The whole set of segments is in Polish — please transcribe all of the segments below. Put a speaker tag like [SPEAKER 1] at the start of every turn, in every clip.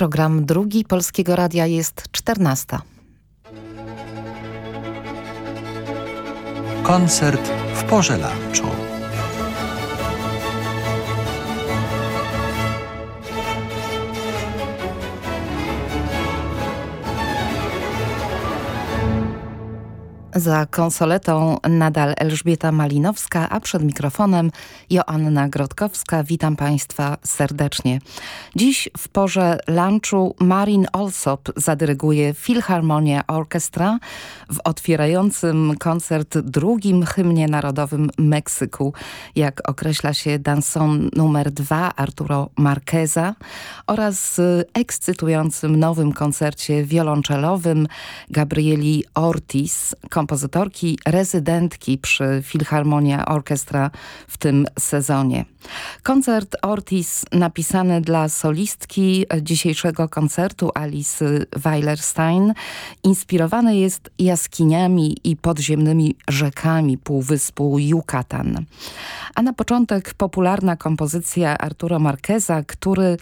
[SPEAKER 1] Program drugi Polskiego Radia jest 14.
[SPEAKER 2] Koncert w porze.
[SPEAKER 1] Za konsoletą nadal Elżbieta Malinowska, a przed mikrofonem Joanna Grodkowska. Witam Państwa serdecznie. Dziś w porze lunchu Marin Alsop zadyryguje Filharmonia Orchestra w otwierającym koncert drugim hymnie narodowym Meksyku, jak określa się danson numer dwa Arturo Marqueza oraz ekscytującym nowym koncercie wiolonczelowym Gabrieli Ortiz, kompozytorki, rezydentki przy Filharmonia Orchestra w tym sezonie. Koncert Ortiz napisany dla solistki dzisiejszego koncertu Alice Weilerstein inspirowany jest jaskiniami i podziemnymi rzekami półwyspu Yucatan. A na początek popularna kompozycja Arturo Marqueza, który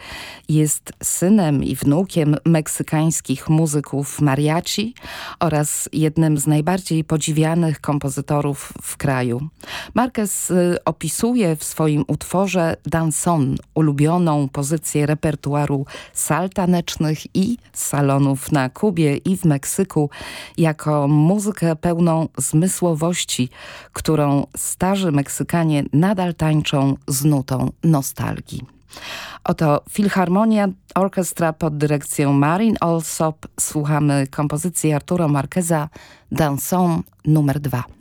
[SPEAKER 1] jest synem i wnukiem meksykańskich muzyków mariachi oraz jednym z najbardziej podziwianych kompozytorów w kraju. Marquez y, opisuje w swoim utworze danson, ulubioną pozycję repertuaru sal tanecznych i salonów na Kubie i w Meksyku jako muzykę pełną zmysłowości, którą starzy Meksykanie nadal tańczą z nutą nostalgii. Oto Filharmonia Orchestra pod dyrekcją Marin Alsop. Słuchamy kompozycji Arturo Marqueza Danson numer 2.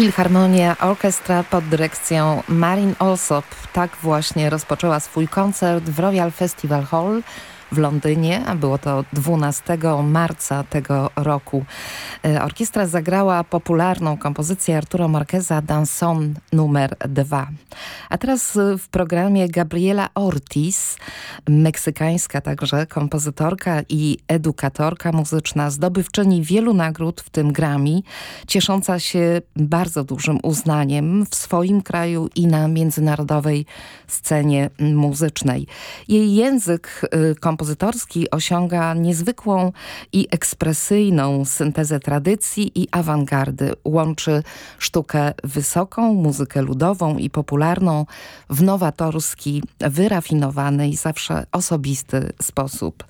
[SPEAKER 1] Filharmonia Orchestra pod dyrekcją Marin Alsop tak właśnie rozpoczęła swój koncert w Royal Festival Hall w Londynie, a było to 12 marca tego roku. E, orkiestra zagrała popularną kompozycję Arturo Marqueza Danson numer 2. A teraz w programie Gabriela Ortiz, meksykańska także kompozytorka i edukatorka muzyczna, zdobywczyni wielu nagród, w tym Grammy, ciesząca się bardzo dużym uznaniem w swoim kraju i na międzynarodowej scenie muzycznej. Jej język kompozytorski kompozytorski osiąga niezwykłą i ekspresyjną syntezę tradycji i awangardy. Łączy sztukę wysoką, muzykę ludową i popularną w nowatorski, wyrafinowany i zawsze osobisty sposób.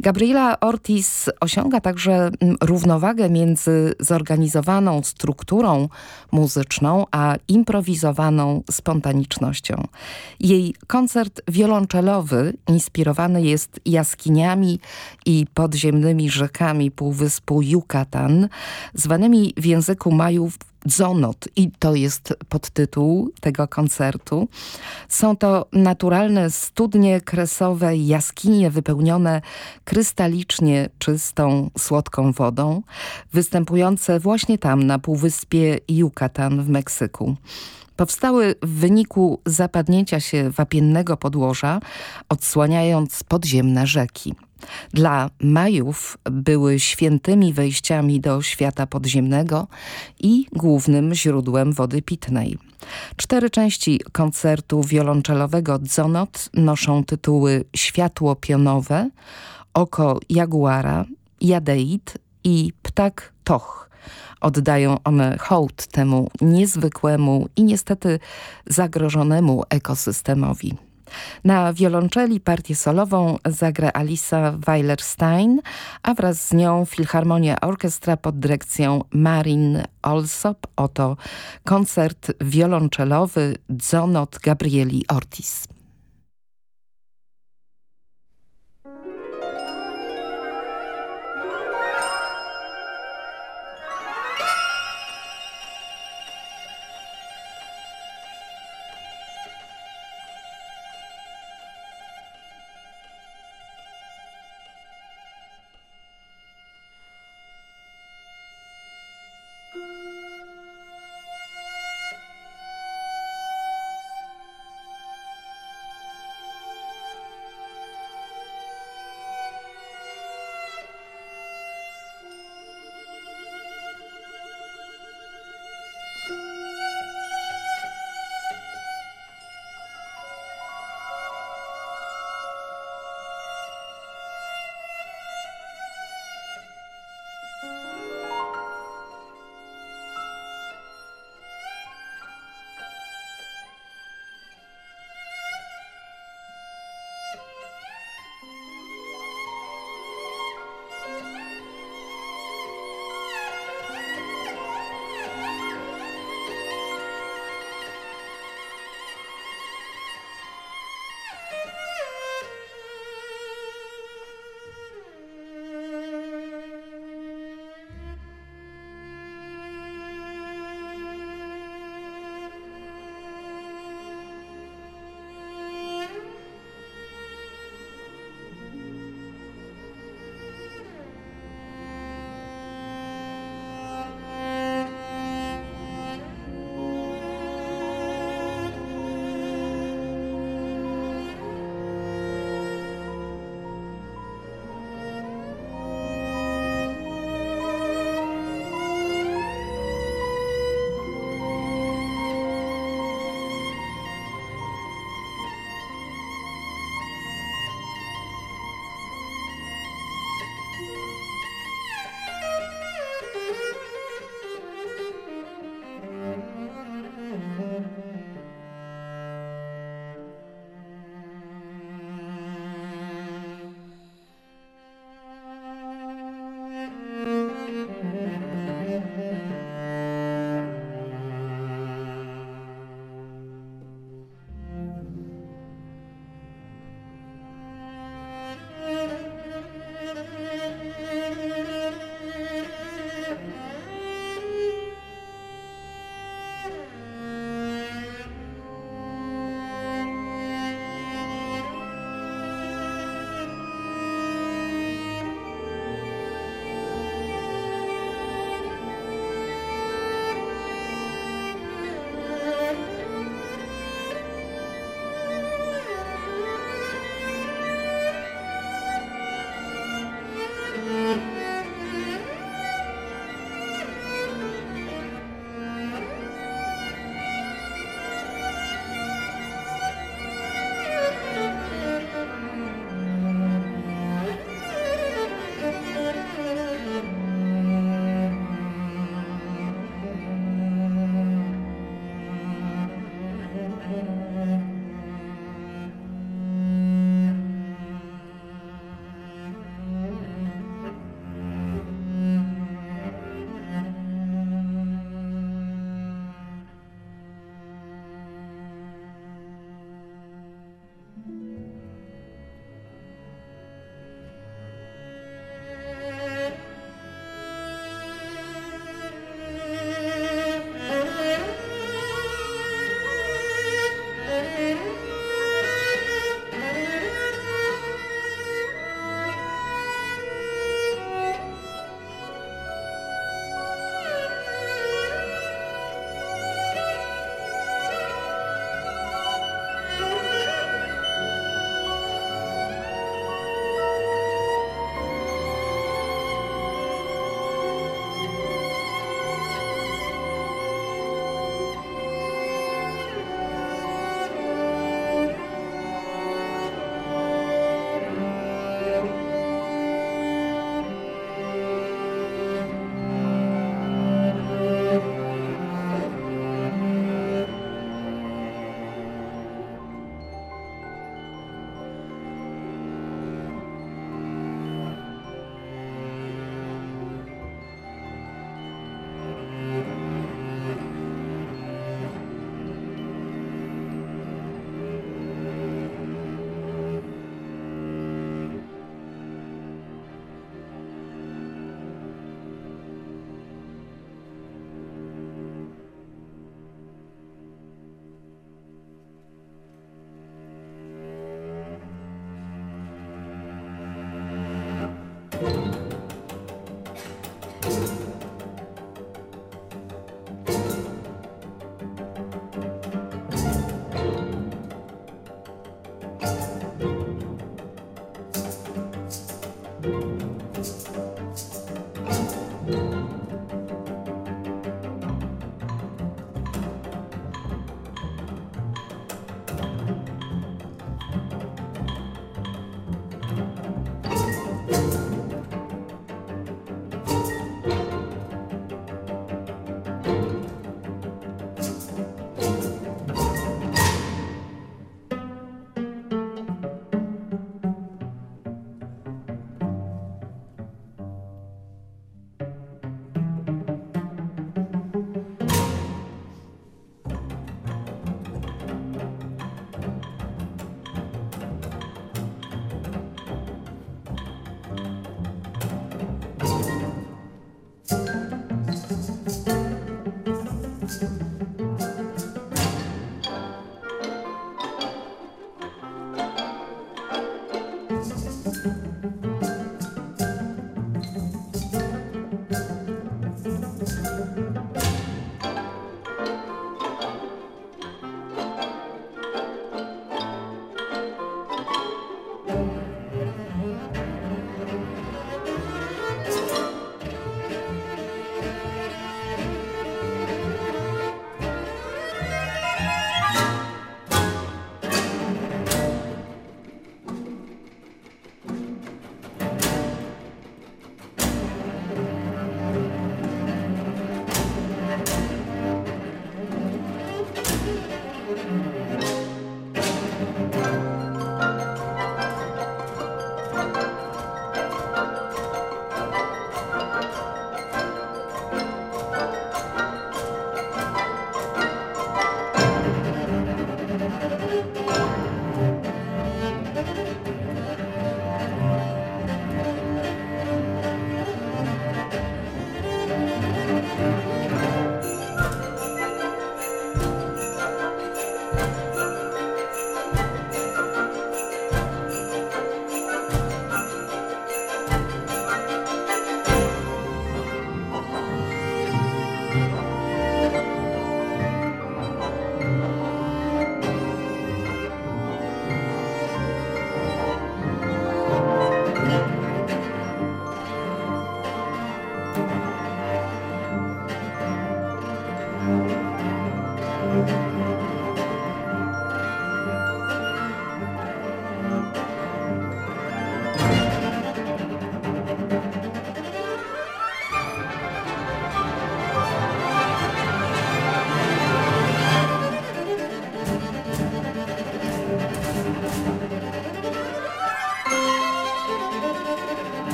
[SPEAKER 1] Gabriela Ortiz osiąga także mm, równowagę między zorganizowaną strukturą muzyczną, a improwizowaną spontanicznością. Jej koncert wiolonczelowy inspirowany jest jaskiniami i podziemnymi rzekami półwyspu Yucatan, zwanymi w języku Majów Dzonot i to jest podtytuł tego koncertu. Są to naturalne studnie kresowe, jaskinie wypełnione krystalicznie czystą, słodką wodą, występujące właśnie tam na półwyspie Yucatan w Meksyku powstały w wyniku zapadnięcia się wapiennego podłoża, odsłaniając podziemne rzeki. Dla Majów były świętymi wejściami do świata podziemnego i głównym źródłem wody pitnej. Cztery części koncertu wiolonczelowego Dzonot noszą tytuły Światło pionowe, Oko jaguara, Jadeit i Ptak Toch. Oddają one hołd temu niezwykłemu i niestety zagrożonemu ekosystemowi. Na wiolonczeli partię solową zagra Alisa Weiler-Stein, a wraz z nią Filharmonia Orkiestra pod dyrekcją Marin Olsop. Oto koncert wiolonczelowy Dzonot Gabrieli Ortiz.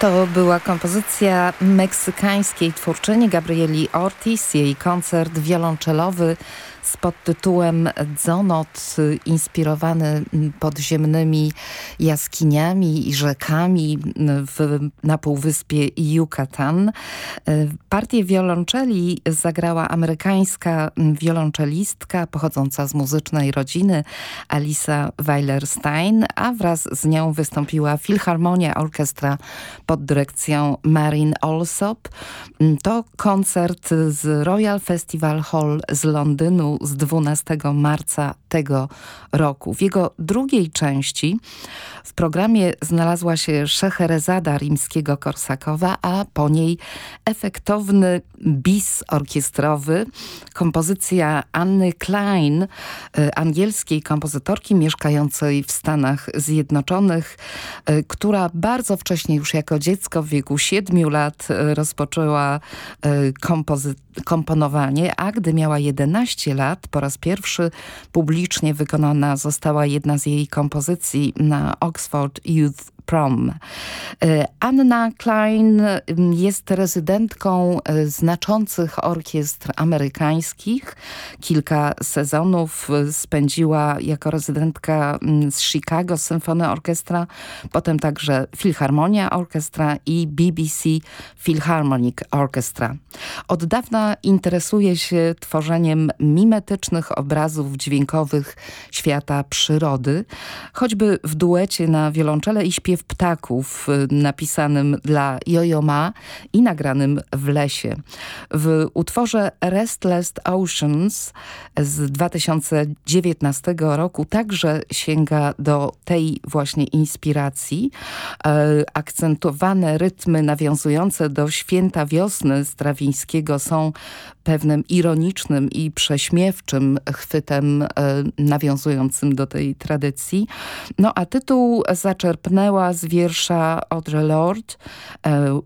[SPEAKER 1] To była kompozycja meksykańskiej twórczyni Gabrieli Ortiz, jej koncert wiolonczelowy z podtytułem Dzonot, inspirowany podziemnymi jaskiniami i rzekami w, na półwyspie Yucatan. Partię wiolonczeli zagrała amerykańska wiolonczelistka pochodząca z muzycznej rodziny Alisa Weilerstein, a wraz z nią wystąpiła Filharmonia Orkiestra pod dyrekcją Marin Alsop. To koncert z Royal Festival Hall z Londynu z 12 marca tego roku. W jego drugiej części w programie znalazła się Szeherezada rimskiego Korsakowa, a po niej efektowny bis orkiestrowy, kompozycja Anny Klein, y, angielskiej kompozytorki mieszkającej w Stanach Zjednoczonych, y, która bardzo wcześnie, już jako dziecko w wieku siedmiu lat y, rozpoczęła komponowanie, a gdy miała 11 lat, po raz pierwszy publicznie wykonana została jedna z jej kompozycji na Oxford Youth Prom. E, Anna Klein jest rezydentką e, znaczących orkiestr amerykańskich. Kilka sezonów spędziła jako rezydentka z Chicago Symphony Orchestra, potem także Philharmonia Orchestra i BBC Philharmonic Orchestra. Od dawna interesuje się tworzeniem mimetycznych obrazów dźwiękowych świata przyrody, choćby w duecie na wiolonczele i śpiew ptaków y, napisanym dla Jojo Ma i nagranym w lesie. W utworze Restless Oceans z 2019 roku także sięga do tej właśnie inspiracji. E, akcentowane rytmy nawiązujące do święta wiosny Strawińskiego są pewnym ironicznym i prześmiewczym chwytem e, nawiązującym do tej tradycji. No a tytuł zaczerpnęła z wiersza Audre Lorde e,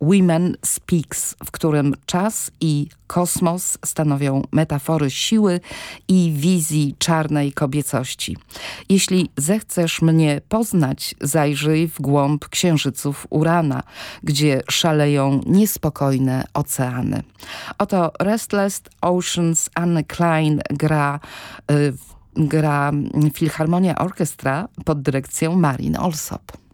[SPEAKER 1] Women Speaks, w którym czas i kosmos stanowią metafory siły i wizji czarnej kobiecości. Jeśli zechcesz mnie poznać, zajrzyj w głąb księżyców Urana, gdzie szaleją niespokojne oceany. Oto Restless Oceans Anne Klein gra y, gra Filharmonia Orkiestra pod dyrekcją Marin Olsop.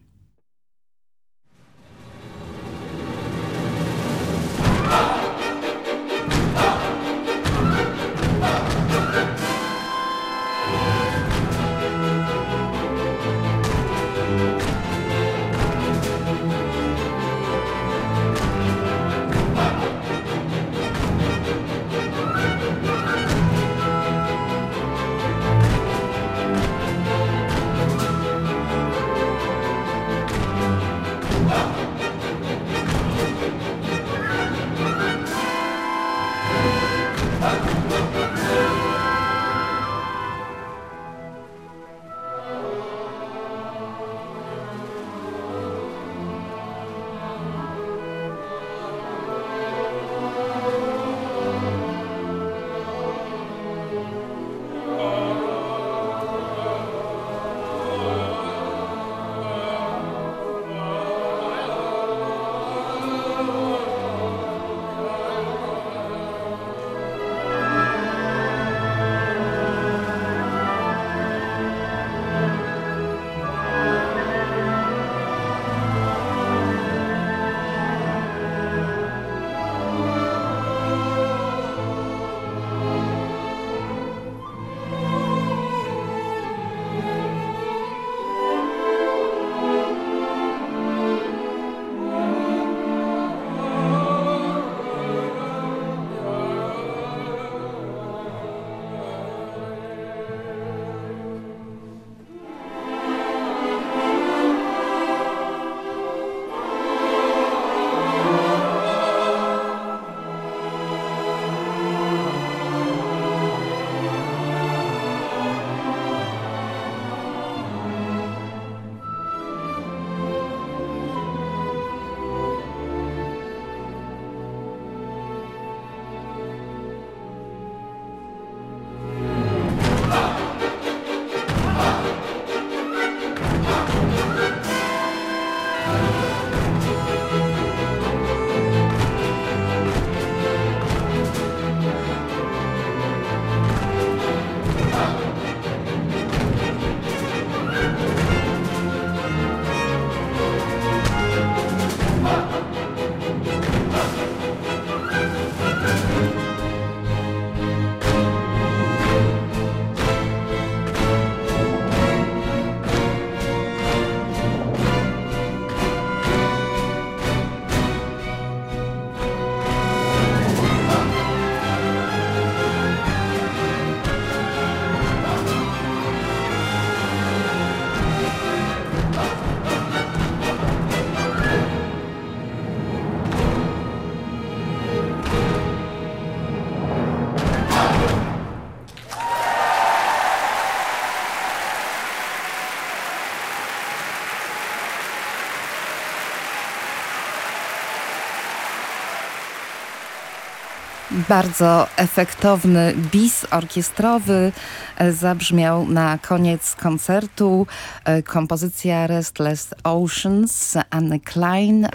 [SPEAKER 1] Bardzo efektowny bis orkiestrowy e, zabrzmiał na koniec koncertu. E, kompozycja Restless Oceans Anny Klein,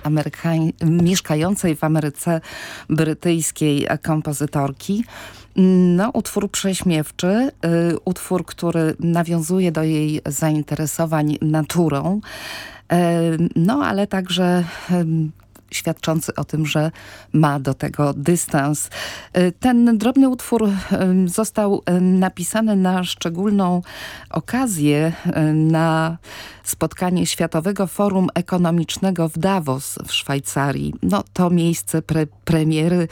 [SPEAKER 1] mieszkającej w Ameryce brytyjskiej kompozytorki. No, utwór prześmiewczy, e, utwór, który nawiązuje do jej zainteresowań naturą, no ale także świadczący o tym, że ma do tego dystans. Y, ten drobny utwór y, został y, napisany na szczególną okazję, na spotkanie Światowego Forum Ekonomicznego w Davos w Szwajcarii. No to miejsce pre premiery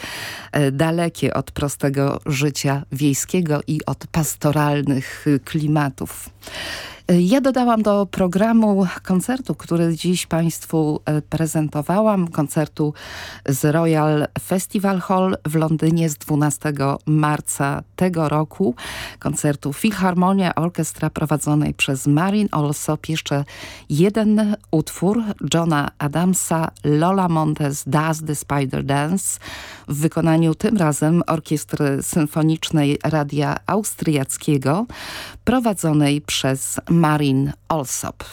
[SPEAKER 1] dalekie od prostego życia wiejskiego i od pastoralnych klimatów. Ja dodałam do programu koncertu, który dziś Państwu e, prezentowałam, koncertu z Royal Festival Hall w Londynie z 12 marca tego roku, koncertu Philharmonia Orchestra prowadzonej przez Marin Alsop. Jeszcze jeden utwór Johna Adamsa, Lola Montes Does the Spider Dance w wykonaniu tym razem Orkiestry Symfonicznej Radia Austriackiego prowadzonej przez Marin Alsop.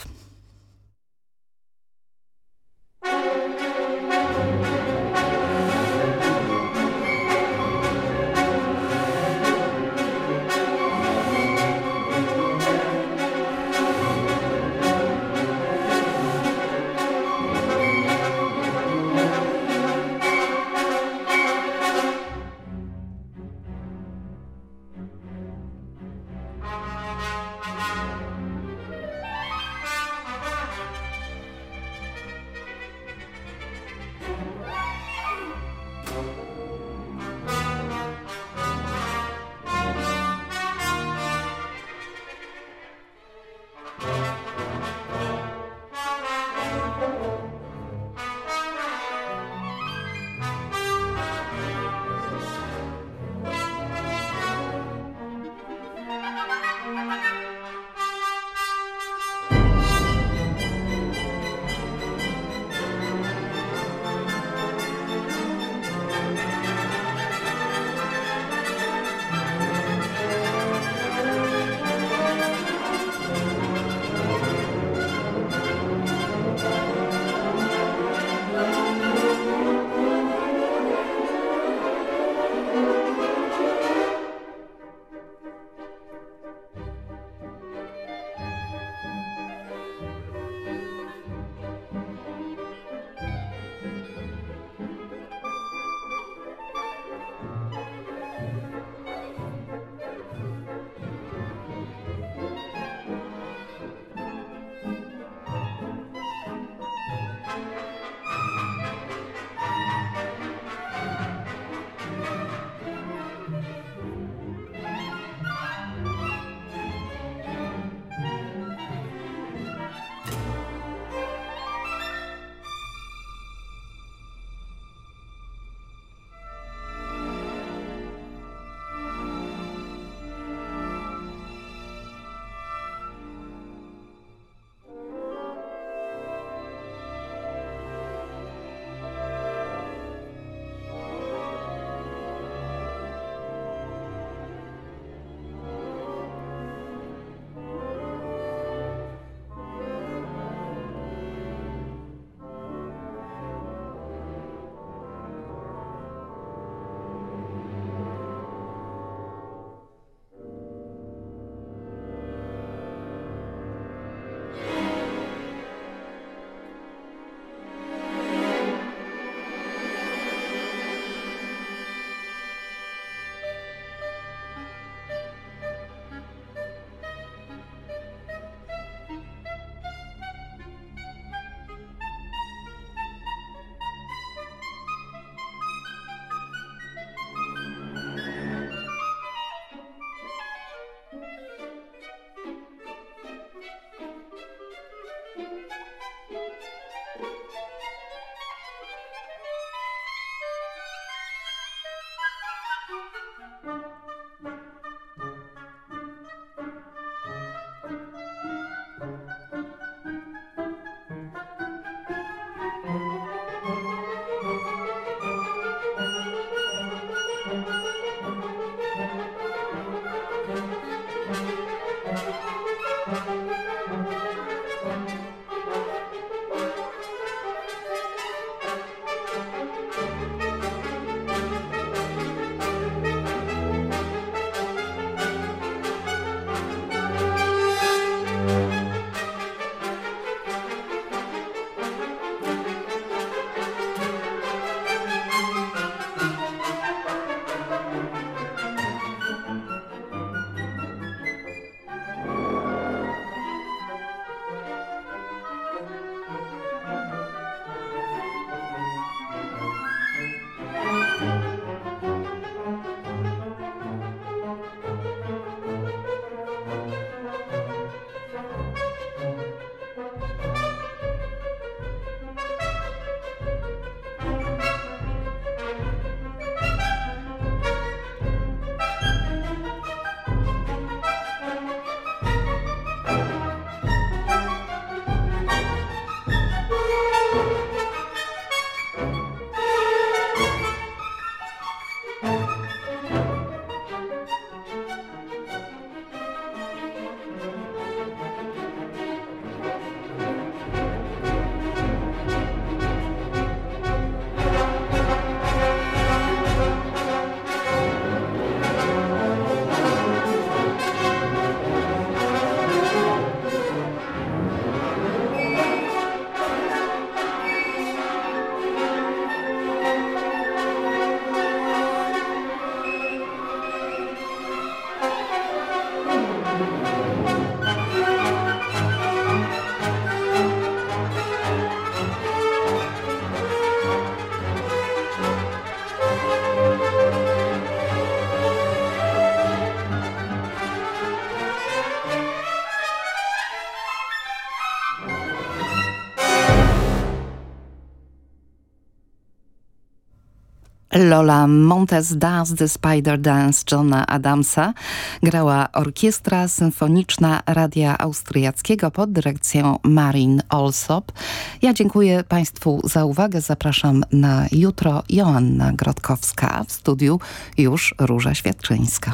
[SPEAKER 1] Lola Montes Does the Spider Dance Johna Adamsa grała Orkiestra Symfoniczna Radia Austriackiego pod dyrekcją Marin Olsop. Ja dziękuję Państwu za uwagę. Zapraszam na jutro Joanna Grodkowska. W studiu już Róża Świadczyńska.